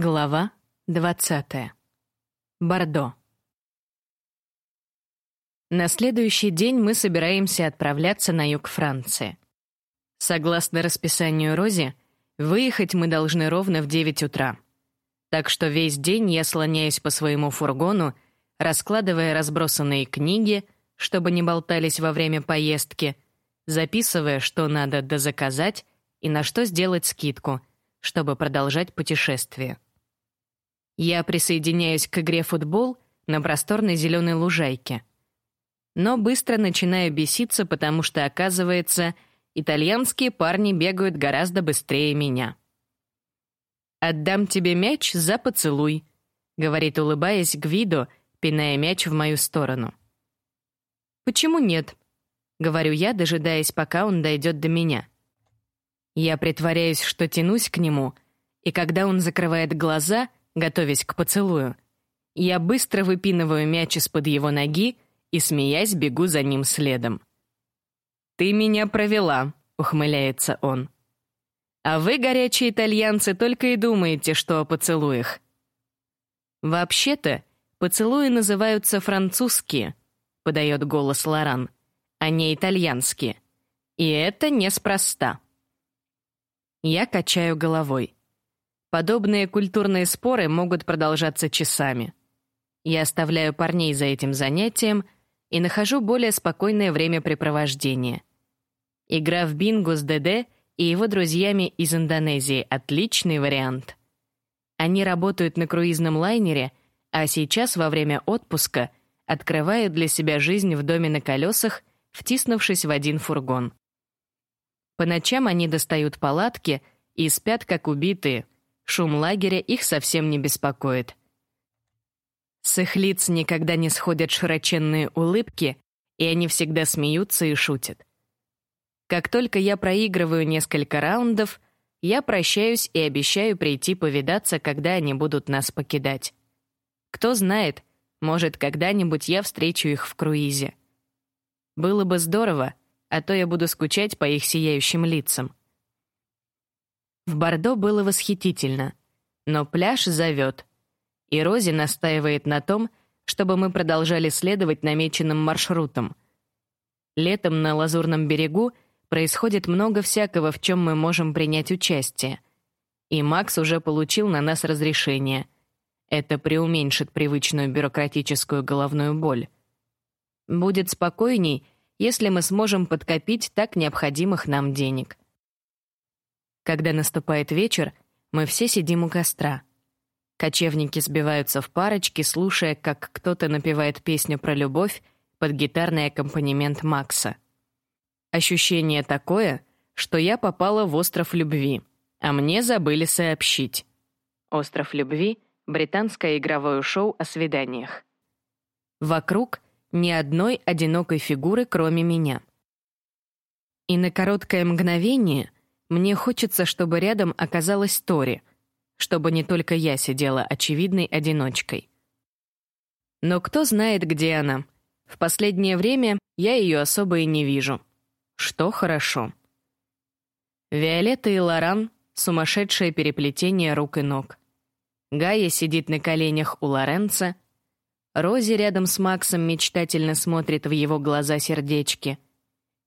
Глава 20. Бордо. На следующий день мы собираемся отправляться на юг Франции. Согласно расписанию Рози, выехать мы должны ровно в 9 утра. Так что весь день я слоняюсь по своему фургону, раскладывая разбросанные книги, чтобы не болтались во время поездки, записывая, что надо дозаказать и на что сделать скидку, чтобы продолжать путешествие. Я присоединяюсь к игре футбол на просторной зеленой лужайке. Но быстро начинаю беситься, потому что, оказывается, итальянские парни бегают гораздо быстрее меня. «Отдам тебе мяч за поцелуй», — говорит, улыбаясь Гвидо, пиная мяч в мою сторону. «Почему нет?» — говорю я, дожидаясь, пока он дойдет до меня. Я притворяюсь, что тянусь к нему, и когда он закрывает глаза — готовясь к поцелую. Я быстро выпинываю мяч из-под его ноги и, смеясь, бегу за ним следом. «Ты меня провела», — ухмыляется он. «А вы, горячие итальянцы, только и думаете, что о поцелуях». «Вообще-то, поцелуи называются французские», — подает голос Лоран, «а не итальянские. И это неспроста». Я качаю головой. Подобные культурные споры могут продолжаться часами. Я оставляю парней за этим занятием и нахожу более спокойное времяпрепровождение. Игра в бинго с ДД и его друзьями из Индонезии — отличный вариант. Они работают на круизном лайнере, а сейчас, во время отпуска, открывают для себя жизнь в доме на колесах, втиснувшись в один фургон. По ночам они достают палатки и спят как убитые — Шум лагеря их совсем не беспокоит. С их лиц никогда не сходят широченные улыбки, и они всегда смеются и шутят. Как только я проигрываю несколько раундов, я прощаюсь и обещаю прийти повидаться, когда они будут нас покидать. Кто знает, может, когда-нибудь я встречу их в круизе. Было бы здорово, а то я буду скучать по их сияющим лицам. В Бордо было восхитительно, но пляж зовет. И Рози настаивает на том, чтобы мы продолжали следовать намеченным маршрутам. Летом на Лазурном берегу происходит много всякого, в чем мы можем принять участие. И Макс уже получил на нас разрешение. Это преуменьшит привычную бюрократическую головную боль. Будет спокойней, если мы сможем подкопить так необходимых нам денег. Когда наступает вечер, мы все сидим у костра. Кочевники сбиваются в парочки, слушая, как кто-то напевает песню про любовь под гитарный аккомпанемент Макса. Ощущение такое, что я попала в остров любви, а мне забыли сообщить. Остров любви — британское игровое шоу о свиданиях. Вокруг ни одной одинокой фигуры, кроме меня. И на короткое мгновение — мне хочется, чтобы рядом оказалась Тори, чтобы не только я сидела очевидной одиночкой. Но кто знает, где она. В последнее время я ее особо и не вижу. Что хорошо. Виолетта и Лоран — сумасшедшее переплетение рук и ног. Гая сидит на коленях у Лоренца. Рози рядом с Максом мечтательно смотрит в его глаза сердечки.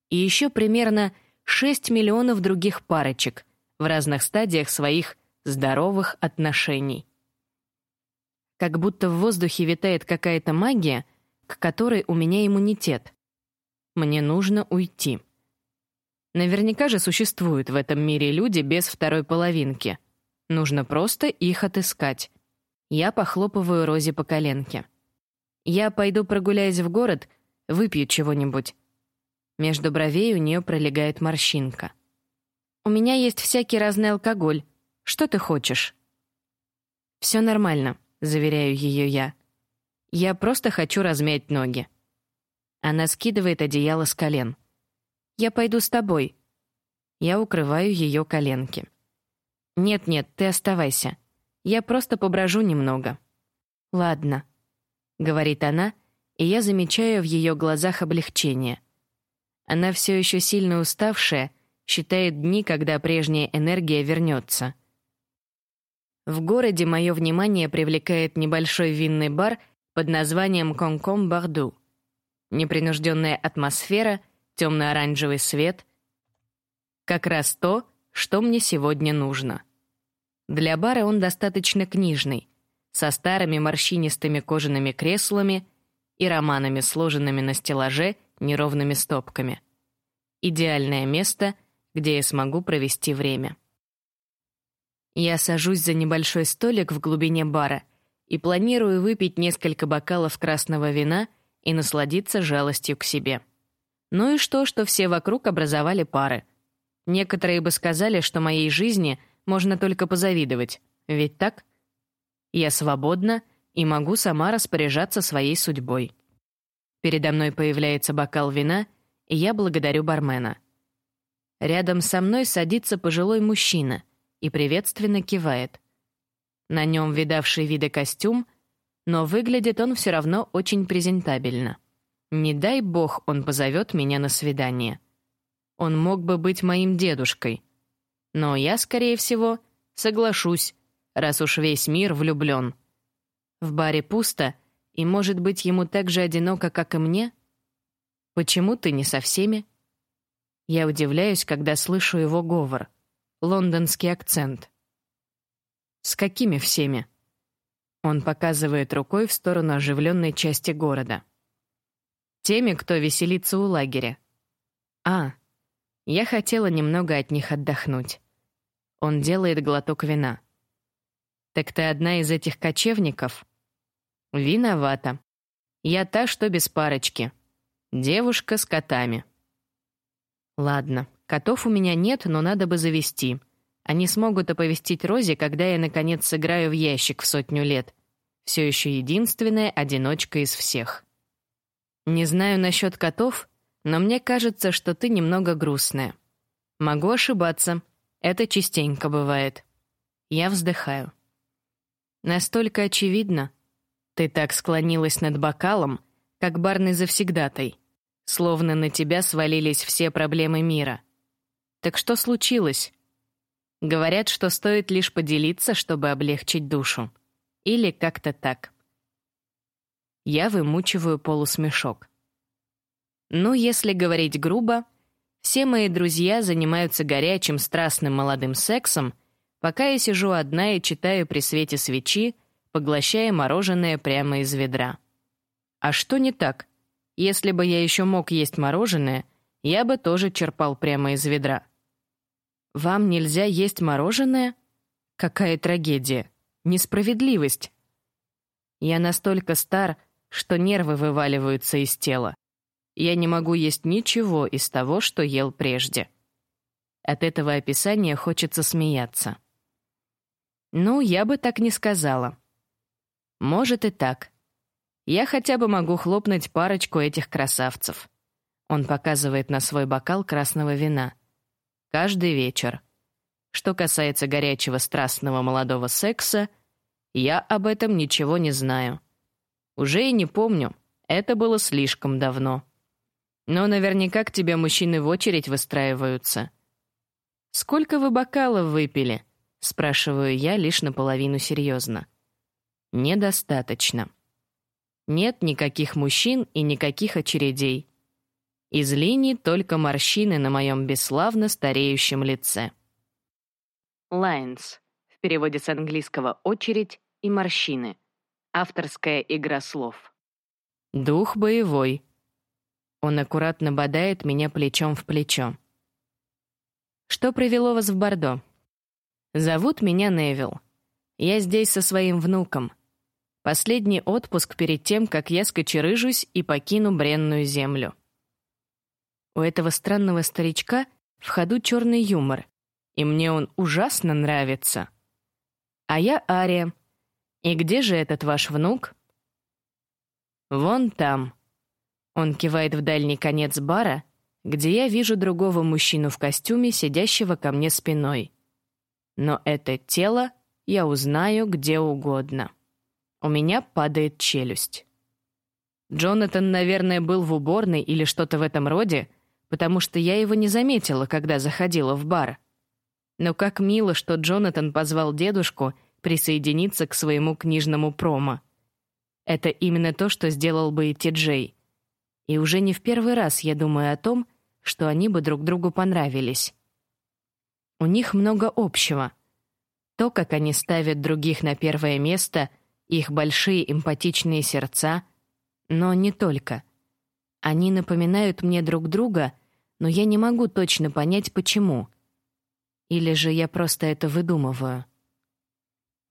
И еще примерно 6 миллионов других парочек в разных стадиях своих здоровых отношений. Как будто в воздухе витает какая-то магия, к которой у меня иммунитет. Мне нужно уйти. Наверняка же существуют в этом мире люди без второй половинки. Нужно просто их отыскать. Я похлопываю Розе по коленке. Я пойду прогуляюсь в город, выпью чего-нибудь. Между бровей у нее пролегает морщинка. «У меня есть всякий разный алкоголь. Что ты хочешь?» «Все нормально», — заверяю ее я. «Я просто хочу размять ноги». Она скидывает одеяло с колен. «Я пойду с тобой». Я укрываю ее коленки. «Нет-нет, ты оставайся. Я просто поброжу немного». «Ладно», — говорит она, и я замечаю в ее глазах облегчение — она все еще сильно уставшая, считает дни, когда прежняя энергия вернется. В городе мое внимание привлекает небольшой винный бар под названием «Конком Барду». Непринужденная атмосфера, темно-оранжевый свет — как раз то, что мне сегодня нужно. Для бара он достаточно книжный, со старыми морщинистыми кожаными креслами и романами, сложенными на стеллаже неровными стопками. Идеальное место, где я смогу провести время. Я сажусь за небольшой столик в глубине бара и планирую выпить несколько бокалов красного вина и насладиться жалостью к себе. Ну и что, что все вокруг образовали пары. Некоторые бы сказали, что моей жизни можно только позавидовать. Ведь так? Я свободна и могу сама распоряжаться своей судьбой. Передо мной появляется бокал вина, и я благодарю бармена. Рядом со мной садится пожилой мужчина и приветственно кивает. На нем видавший виды костюм, но выглядит он все равно очень презентабельно. Не дай бог он позовет меня на свидание. Он мог бы быть моим дедушкой. Но я, скорее всего, соглашусь, раз уж весь мир влюблен. В баре пусто, и, может быть, ему так же одиноко, как и мне? Почему ты не со всеми? Я удивляюсь, когда слышу его говор, лондонский акцент. С какими всеми? Он показывает рукой в сторону оживленной части города. Теми, кто веселится у лагеря. А, я хотела немного от них отдохнуть. Он делает глоток вина. Так ты одна из этих кочевников? Виновата. Я та, что без парочки. Девушка с котами. Ладно, котов у меня нет, но надо бы завести. Они смогут оповестить Рози, когда я наконец сыграю в ящик в сотню лет. Все еще единственная одиночка из всех. Не знаю насчет котов, но мне кажется, что ты немного грустная. Могу ошибаться. Это частенько бывает. Я вздыхаю. Настолько очевидно. Ты так склонилась над бокалом, как барный завсегдатай, словно на тебя свалились все проблемы мира. Так что случилось? Говорят, что стоит лишь поделиться, чтобы облегчить душу. Или как-то так. Я вымучиваю полусмешок. Ну, если говорить грубо, все мои друзья занимаются горячим, страстным молодым сексом, пока я сижу одна и читаю при свете свечи, поглощая мороженое прямо из ведра. А что не так? Если бы я еще мог есть мороженое, я бы тоже черпал прямо из ведра. Вам нельзя есть мороженое? Какая трагедия. Несправедливость. Я настолько стар, что нервы вываливаются из тела. Я не могу есть ничего из того, что ел прежде. От этого описания хочется смеяться. Ну, я бы так не сказала. Может и так. Я хотя бы могу хлопнуть парочку этих красавцев. Он показывает на свой бокал красного вина. Каждый вечер. Что касается горячего страстного молодого секса, я об этом ничего не знаю. Уже и не помню. Это было слишком давно. Но наверняка к тебе мужчины в очередь выстраиваются. Сколько вы бокалов выпили? спрашиваю я лишь наполовину серьезно. Недостаточно. Нет никаких мужчин и никаких очередей. Из линий только морщины на моем бесславно стареющем лице. Lines. В переводе с английского «очередь» и «морщины». Авторская игра слов. Дух боевой. Он аккуратно бодает меня плечом в плечо. Что привело вас в Бордо? Зовут меня Невил. Я здесь со своим внуком. Последний отпуск перед тем, как я скочерыжусь и покину бренную землю. У этого странного старичка в ходу черный юмор, и мне он ужасно нравится. А я Ария. И где же этот ваш внук? Вон там. Он кивает в дальний конец бара, где я вижу другого мужчину в костюме, сидящего ко мне спиной но это тело я узнаю где угодно. У меня падает челюсть. Джонатан, наверное, был в уборной или что-то в этом роде, потому что я его не заметила, когда заходила в бар. Но как мило, что Джонатан позвал дедушку присоединиться к своему книжному промо. Это именно то, что сделал бы и Ти-Джей. И уже не в первый раз я думаю о том, что они бы друг другу понравились. У них много общего. То, как они ставят других на первое место, их большие эмпатичные сердца, но не только. Они напоминают мне друг друга, но я не могу точно понять, почему. Или же я просто это выдумываю.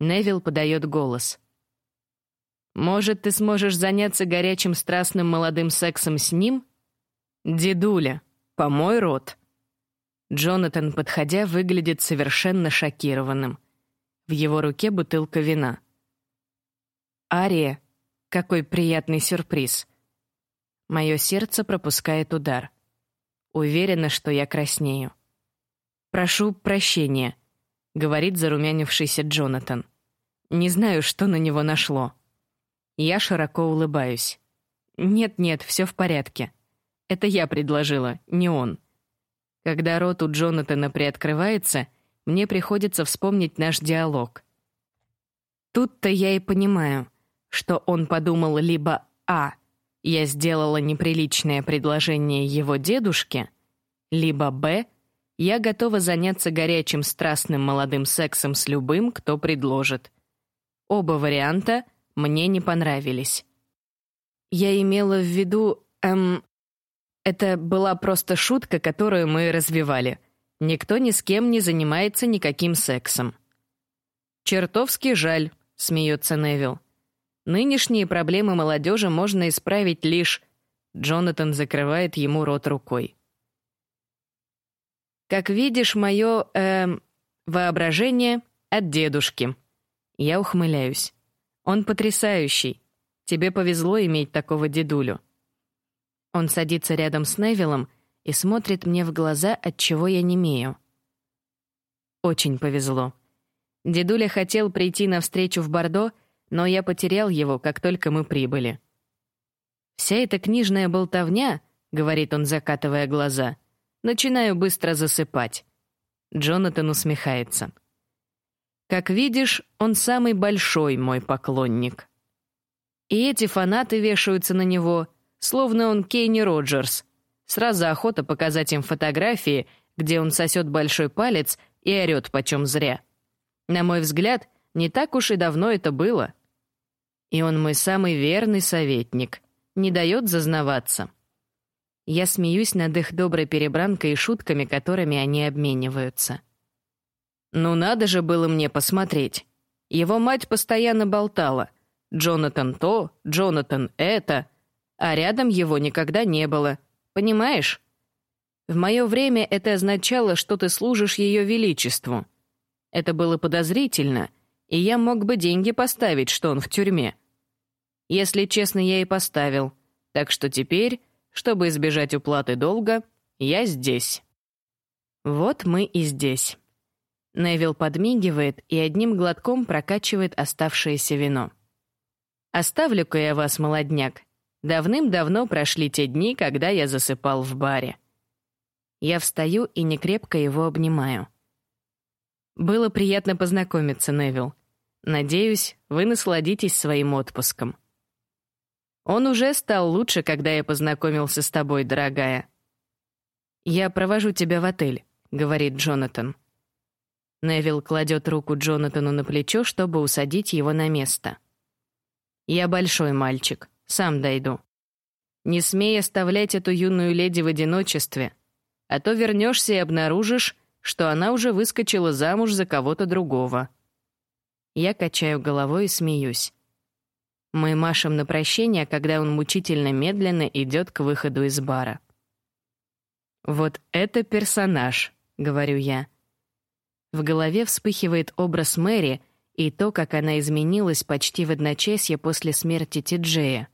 Невил подает голос. «Может, ты сможешь заняться горячим страстным молодым сексом с ним?» «Дедуля, помой рот». Джонатан, подходя, выглядит совершенно шокированным. В его руке бутылка вина. «Ария, какой приятный сюрприз!» Мое сердце пропускает удар. Уверена, что я краснею. «Прошу прощения», — говорит зарумянившийся Джонатан. «Не знаю, что на него нашло». Я широко улыбаюсь. «Нет-нет, все в порядке. Это я предложила, не он». Когда рот у Джонатана приоткрывается, мне приходится вспомнить наш диалог. Тут-то я и понимаю, что он подумал либо «А», я сделала неприличное предложение его дедушке, либо «Б», я готова заняться горячим страстным молодым сексом с любым, кто предложит. Оба варианта мне не понравились. Я имела в виду, эм, это была просто шутка, которую мы развивали. Никто ни с кем не занимается никаким сексом. «Чертовски жаль», — смеется Невил. «Нынешние проблемы молодежи можно исправить лишь...» Джонатан закрывает ему рот рукой. «Как видишь, мое, эм, воображение от дедушки». Я ухмыляюсь. «Он потрясающий. Тебе повезло иметь такого дедулю». Он садится рядом с Невилом и смотрит мне в глаза, от чего я немею. Очень повезло. Дедуля хотел прийти на встречу в Бордо, но я потерял его, как только мы прибыли. Вся эта книжная болтовня, говорит он, закатывая глаза, начинаю быстро засыпать. Джонатан усмехается. Как видишь, он самый большой мой поклонник. И эти фанаты вешаются на него — словно он Кейни Роджерс. Сразу охота показать им фотографии, где он сосет большой палец и орет почем зря. На мой взгляд, не так уж и давно это было. И он мой самый верный советник, не дает зазнаваться. Я смеюсь над их доброй перебранкой и шутками, которыми они обмениваются. Ну надо же было мне посмотреть. Его мать постоянно болтала. Джонатан то, Джонатан это — а рядом его никогда не было. Понимаешь? В мое время это означало, что ты служишь ее величеству. Это было подозрительно, и я мог бы деньги поставить, что он в тюрьме. Если честно, я и поставил. Так что теперь, чтобы избежать уплаты долга, я здесь. Вот мы и здесь. Невил подмигивает и одним глотком прокачивает оставшееся вино. Оставлю-ка я вас, молодняк, Давным-давно прошли те дни, когда я засыпал в баре. Я встаю и некрепко его обнимаю. Было приятно познакомиться, Невил. Надеюсь, вы насладитесь своим отпуском. Он уже стал лучше, когда я познакомился с тобой, дорогая. Я провожу тебя в отель, говорит Джонатан. Невил кладет руку Джонатану на плечо, чтобы усадить его на место. Я большой мальчик. Сам дойду. Не смей оставлять эту юную леди в одиночестве, а то вернешься и обнаружишь, что она уже выскочила замуж за кого-то другого. Я качаю головой и смеюсь. Мы машем на прощение, когда он мучительно медленно идет к выходу из бара. «Вот это персонаж», — говорю я. В голове вспыхивает образ Мэри и то, как она изменилась почти в одночасье после смерти Ти-Джея.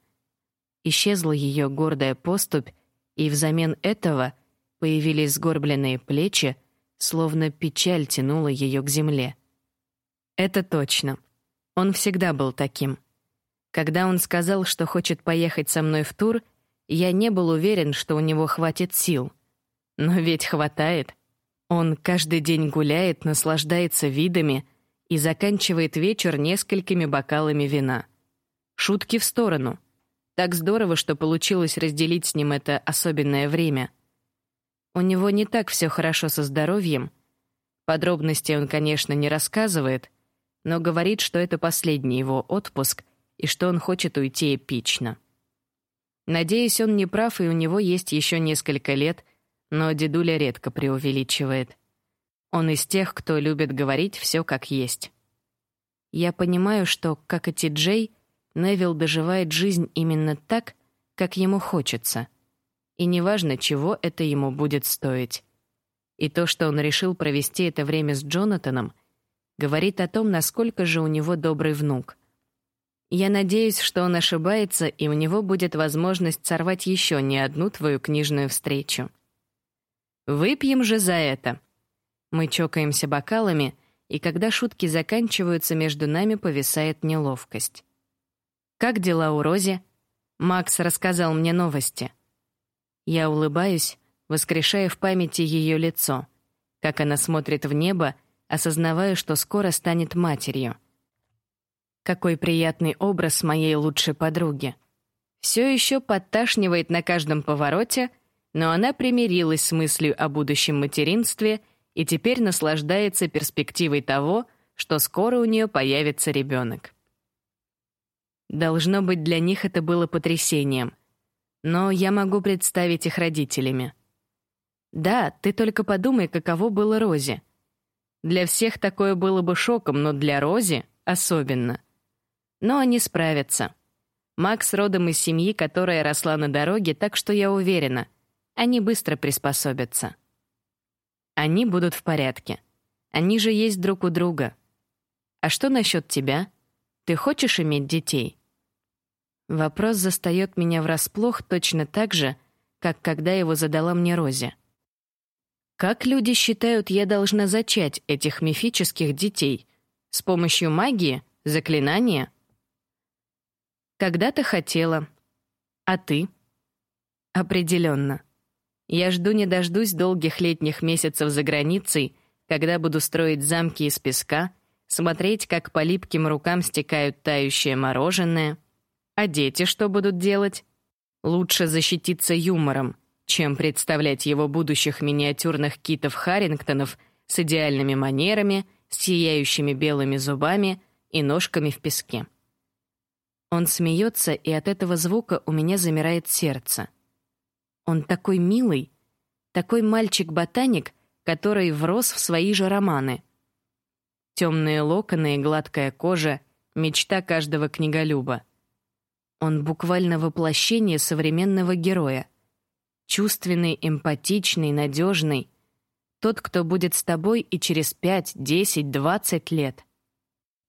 Исчезла ее гордая поступь, и взамен этого появились сгорбленные плечи, словно печаль тянула ее к земле. Это точно. Он всегда был таким. Когда он сказал, что хочет поехать со мной в тур, я не был уверен, что у него хватит сил. Но ведь хватает. Он каждый день гуляет, наслаждается видами, и заканчивает вечер несколькими бокалами вина. Шутки в сторону. Так здорово, что получилось разделить с ним это особенное время. У него не так все хорошо со здоровьем. Подробностей он, конечно, не рассказывает, но говорит, что это последний его отпуск и что он хочет уйти эпично. Надеюсь, он не прав, и у него есть еще несколько лет, но дедуля редко преувеличивает. Он из тех, кто любит говорить все как есть. Я понимаю, что, как и Ти-Джей, Невил доживает жизнь именно так, как ему хочется. И неважно, чего это ему будет стоить. И то, что он решил провести это время с Джонатаном — говорит о том, насколько же у него добрый внук. Я надеюсь, что он ошибается, и у него будет возможность сорвать еще не одну твою книжную встречу. Выпьем же за это. Мы чокаемся бокалами, и когда шутки заканчиваются, между нами повисает неловкость. Как дела у Рози? Макс рассказал мне новости. Я улыбаюсь, воскрешая в памяти ее лицо, как она смотрит в небо осознавая, что скоро станет матерью. Какой приятный образ моей лучшей подруги. Все еще подташнивает на каждом повороте, но она примирилась с мыслью о будущем материнстве и теперь наслаждается перспективой того, что скоро у нее появится ребенок. Должно быть, для них это было потрясением. Но я могу представить их родителями. Да, ты только подумай, каково было Розе. Для всех такое было бы шоком, но для Рози особенно. Но они справятся. Макс родом из семьи, которая росла на дороге, так что я уверена, они быстро приспособятся. Они будут в порядке. Они же есть друг у друга. А что насчет тебя? Ты хочешь иметь детей? Вопрос застаёт меня врасплох точно так же, как когда его задала мне Рози. Как люди считают, я должна зачать этих мифических детей? С помощью магии? Заклинания? Когда-то хотела. А ты? Определенно. Я жду не дождусь долгих летних месяцев за границей, когда буду строить замки из песка, смотреть, как по липким рукам стекают тающее мороженое. А дети что будут делать? Лучше защититься юмором — чем представлять его будущих миниатюрных китов-харингтонов с идеальными манерами, сияющими белыми зубами и ножками в песке. Он смеется, и от этого звука у меня замирает сердце. Он такой милый, такой мальчик-ботаник, который врос в свои же романы. Темные локоны и гладкая кожа — мечта каждого книголюба. Он буквально воплощение современного героя — Чувственный, эмпатичный, надежный. Тот, кто будет с тобой и через пять, десять, двадцать лет.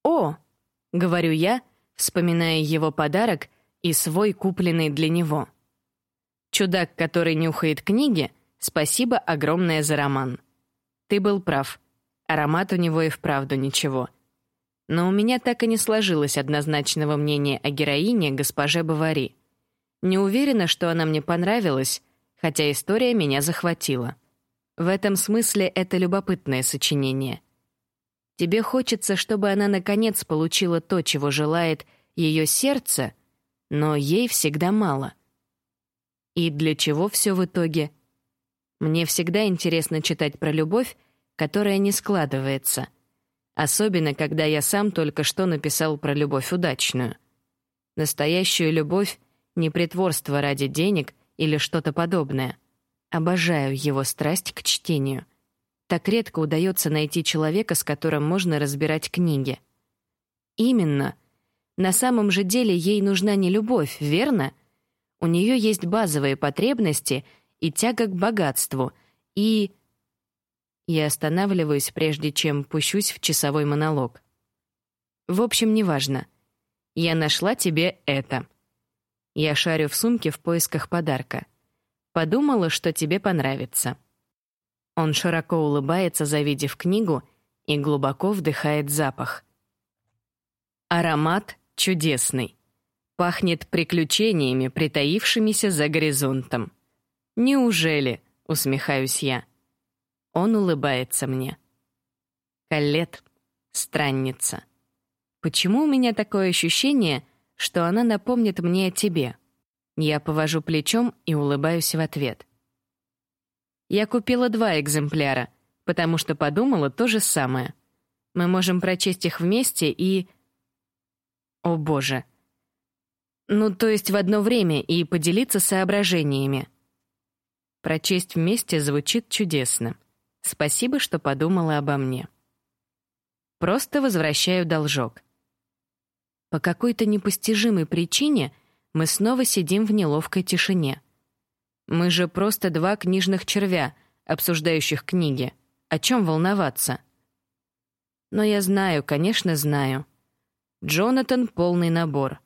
«О!» — говорю я, вспоминая его подарок и свой купленный для него. Чудак, который нюхает книги, спасибо огромное за роман. Ты был прав. Аромат у него и вправду ничего. Но у меня так и не сложилось однозначного мнения о героине, госпоже Бавари. Не уверена, что она мне понравилась, хотя история меня захватила. В этом смысле это любопытное сочинение. Тебе хочется, чтобы она наконец получила то, чего желает ее сердце, но ей всегда мало. И для чего все в итоге? Мне всегда интересно читать про любовь, которая не складывается, особенно когда я сам только что написал про любовь удачную. Настоящую любовь — не притворство ради денег или что-то подобное. Обожаю его страсть к чтению. Так редко удается найти человека, с которым можно разбирать книги. Именно. На самом же деле ей нужна не любовь, верно? У нее есть базовые потребности и тяга к богатству, и... Я останавливаюсь, прежде чем пущусь в часовой монолог. В общем, неважно. Я нашла тебе это. Я шарю в сумке в поисках подарка. Подумала, что тебе понравится. Он широко улыбается, завидев книгу, и глубоко вдыхает запах. Аромат чудесный. Пахнет приключениями, притаившимися за горизонтом. Неужели, усмехаюсь я. Он улыбается мне. Каллет, странница. Почему у меня такое ощущение, что она напомнит мне о тебе? Я повожу плечом и улыбаюсь в ответ. Я купила два экземпляра, потому что подумала то же самое. Мы можем прочесть их вместе и... О боже. Ну, то есть в одно время и поделиться соображениями. Прочесть вместе звучит чудесно. Спасибо, что подумала обо мне. Просто возвращаю должок. По какой-то непостижимой причине мы снова сидим в неловкой тишине. Мы же просто два книжных червя, обсуждающих книги. О чем волноваться? Но я знаю, конечно, знаю. Джонатан — полный набор.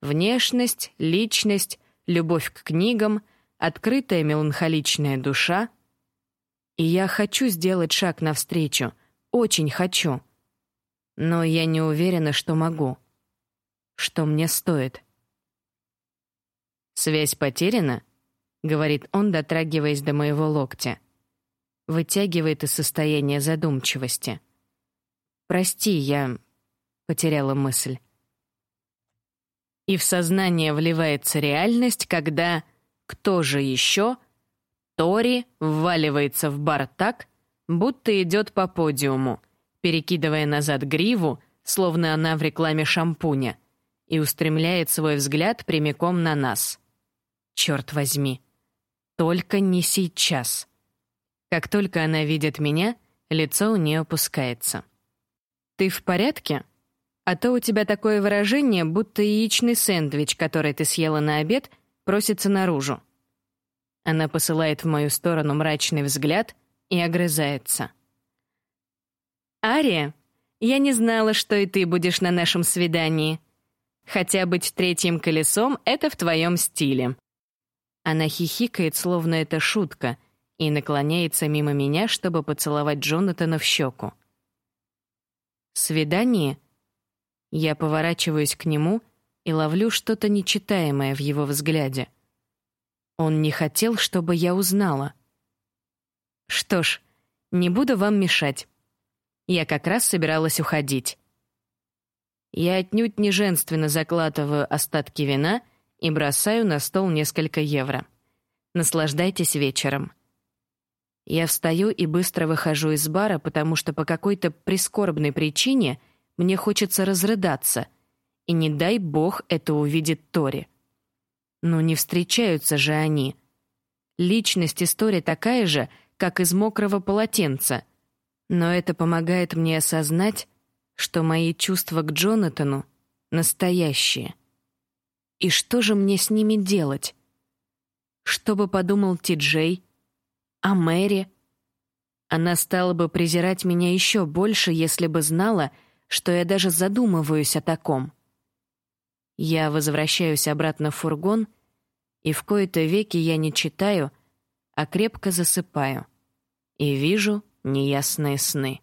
Внешность, личность, любовь к книгам, открытая меланхоличная душа. И я хочу сделать шаг навстречу, очень хочу. Но я не уверена, что могу. Что мне стоит. «Связь потеряна?» — говорит он, дотрагиваясь до моего локтя. Вытягивает из состояния задумчивости. «Прости, я...» — потеряла мысль. И в сознание вливается реальность, когда кто же еще? Тори вваливается в бар так, будто идет по подиуму, перекидывая назад гриву, словно она в рекламе шампуня, и устремляет свой взгляд прямиком на нас. Черт возьми. Только не сейчас. Как только она видит меня, лицо у нее опускается. «Ты в порядке?» А то у тебя такое выражение, будто яичный сэндвич, который ты съела на обед, просится наружу. Она посылает в мою сторону мрачный взгляд и огрызается. «Ария, я не знала, что и ты будешь на нашем свидании. Хотя быть третьим колесом — это в твоем стиле». Она хихикает, словно это шутка, и наклоняется мимо меня, чтобы поцеловать Джонатана в щеку. «Свидание?» Я поворачиваюсь к нему и ловлю что-то нечитаемое в его взгляде. Он не хотел, чтобы я узнала. Что ж, не буду вам мешать. Я как раз собиралась уходить. Я отнюдь не женственно закладываю остатки вина и бросаю на стол несколько евро. Наслаждайтесь вечером. Я встаю и быстро выхожу из бара, потому что по какой-то прискорбной причине мне хочется разрыдаться, и не дай бог это увидит Тори. Но не встречаются же они. Личность истории такая же, как из мокрого полотенца. Но это помогает мне осознать, что мои чувства к Джонатану настоящие. И что же мне с ними делать? Что бы подумал Ти-Джей? А Мэри? Она стала бы презирать меня еще больше, если бы знала, что я даже задумываюсь о таком. Я возвращаюсь обратно в фургон, и в кои-то веки я не читаю, а крепко засыпаю и вижу неясные сны.